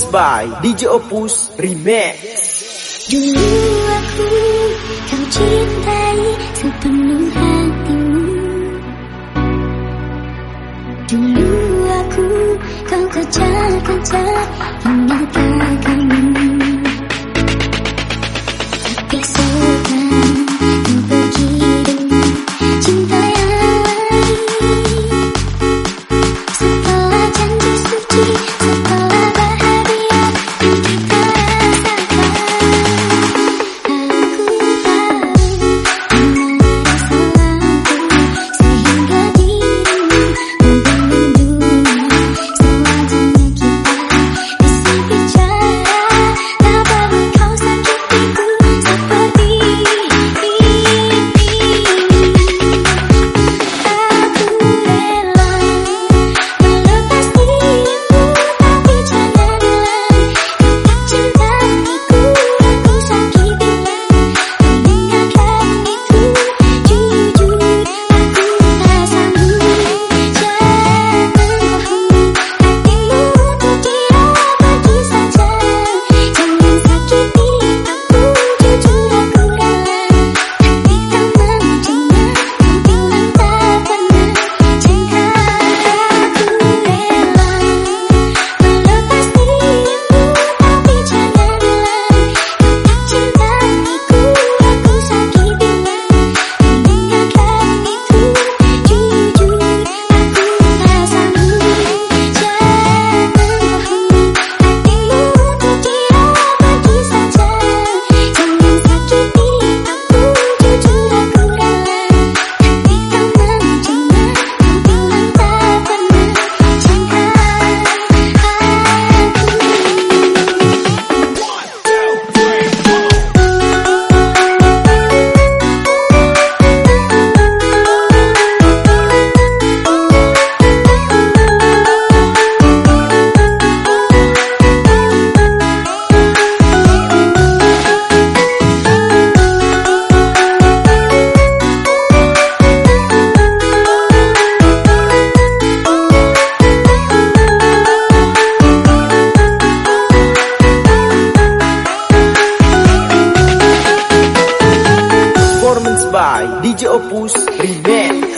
mix by DJ Opus Remix. Dulu aku kau cintai sepenuh hatimu. Dulu aku kau kacau-kacau ingat kamu DJ Opus Remix